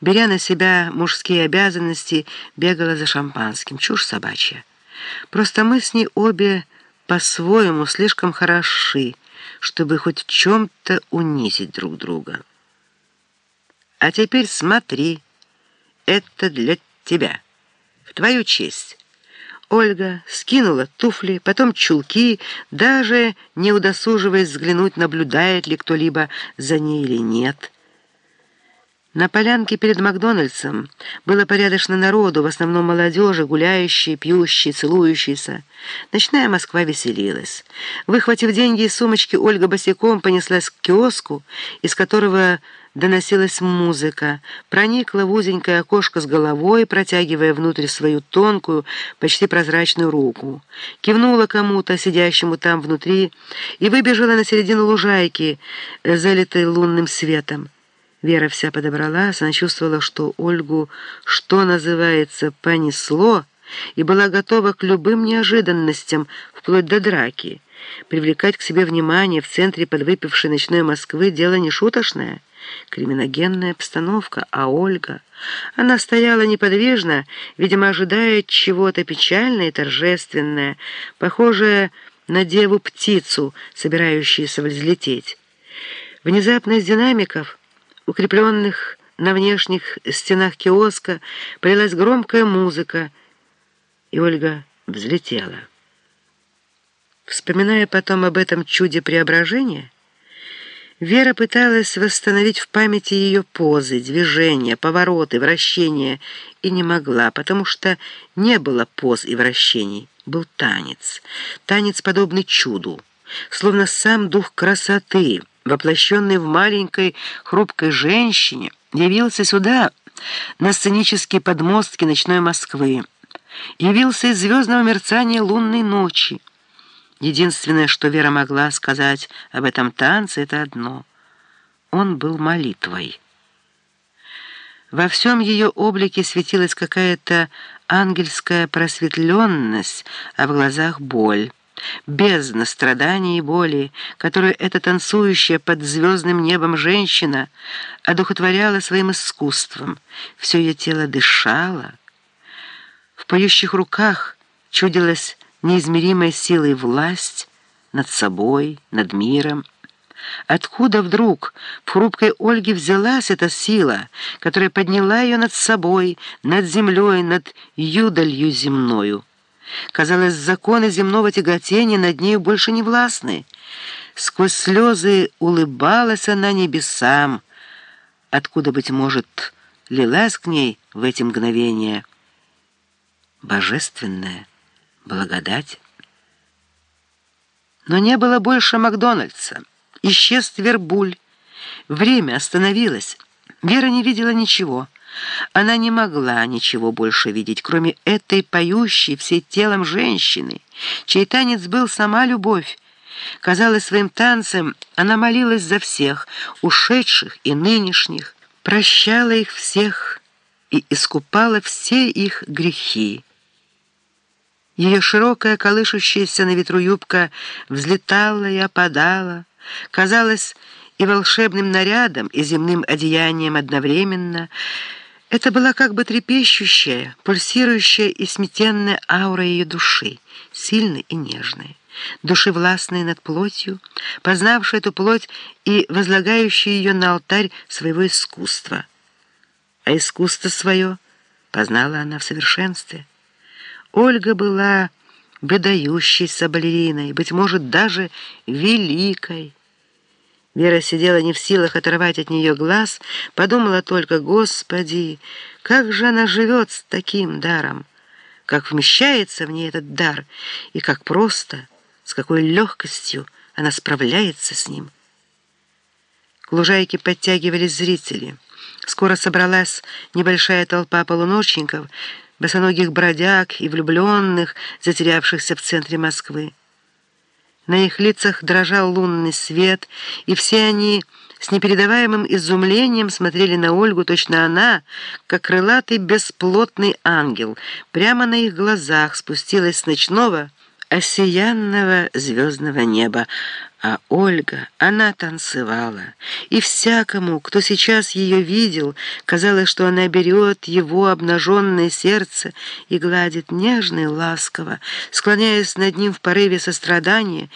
беря на себя мужские обязанности, бегала за шампанским. Чушь собачья. Просто мы с ней обе по-своему слишком хороши, чтобы хоть в чем-то унизить друг друга. А теперь смотри, это для тебя, в твою честь. Ольга скинула туфли, потом чулки, даже не удосуживаясь взглянуть, наблюдает ли кто-либо за ней или нет. На полянке перед Макдональдсом было порядочно народу, в основном молодежи, гуляющие, пьющие, целующиеся. Ночная Москва веселилась. Выхватив деньги из сумочки, Ольга босиком понеслась к киоску, из которого доносилась музыка, проникла в узенькое окошко с головой, протягивая внутрь свою тонкую, почти прозрачную руку. Кивнула кому-то, сидящему там внутри, и выбежала на середину лужайки, залитой лунным светом. Вера вся подобралась, она чувствовала, что Ольгу, что называется, понесло, и была готова к любым неожиданностям, вплоть до драки. Привлекать к себе внимание в центре подвыпившей ночной Москвы дело не шуточное. Криминогенная обстановка, а Ольга... Она стояла неподвижно, видимо, ожидая чего-то печальное и торжественное, похожее на деву-птицу, собирающуюся взлететь. Внезапно из динамиков укрепленных на внешних стенах киоска, полилась громкая музыка, и Ольга взлетела. Вспоминая потом об этом чуде преображения, Вера пыталась восстановить в памяти ее позы, движения, повороты, вращения, и не могла, потому что не было поз и вращений. Был танец. Танец, подобный чуду, словно сам дух красоты — воплощенный в маленькой хрупкой женщине, явился сюда, на сценические подмостки ночной Москвы. Явился из звездного мерцания лунной ночи. Единственное, что Вера могла сказать об этом танце, это одно. Он был молитвой. Во всем ее облике светилась какая-то ангельская просветленность, а в глазах боль бездна страданий и боли, которую эта танцующая под звездным небом женщина одухотворяла своим искусством. Все ее тело дышало. В поющих руках чудилась неизмеримая сила и власть над собой, над миром. Откуда вдруг в хрупкой Ольге взялась эта сила, которая подняла ее над собой, над землей, над юдалью земною? Казалось, законы земного тяготения над нею больше не властны. Сквозь слезы улыбалась она небесам, откуда, быть может, лилась к ней в эти мгновения божественная благодать. Но не было больше Макдональдса. Исчез Твербуль. Время остановилось. Вера не видела ничего. Она не могла ничего больше видеть, кроме этой поющей всей телом женщины, чей танец был сама любовь. Казалось, своим танцем она молилась за всех, ушедших и нынешних, прощала их всех и искупала все их грехи. Ее широкая, колышущаяся на ветру юбка взлетала и опадала, казалось, и волшебным нарядом, и земным одеянием одновременно — это была как бы трепещущая, пульсирующая и сметенная аура ее души, сильной и нежной, души властной над плотью, познавшей эту плоть и возлагающей ее на алтарь своего искусства. А искусство свое познала она в совершенстве. Ольга была выдающейся балериной, быть может, даже великой, Вера сидела не в силах оторвать от нее глаз, подумала только, «Господи, как же она живет с таким даром! Как вмещается в ней этот дар, и как просто, с какой легкостью она справляется с ним!» К лужайке подтягивались зрители. Скоро собралась небольшая толпа полуночников, босоногих бродяг и влюбленных, затерявшихся в центре Москвы. На их лицах дрожал лунный свет, и все они с непередаваемым изумлением смотрели на Ольгу, точно она, как крылатый бесплотный ангел, прямо на их глазах спустилась с ночного, осиянного звездного неба, А Ольга, она танцевала, и всякому, кто сейчас ее видел, казалось, что она берет его обнаженное сердце и гладит нежно и ласково, склоняясь над ним в порыве сострадания,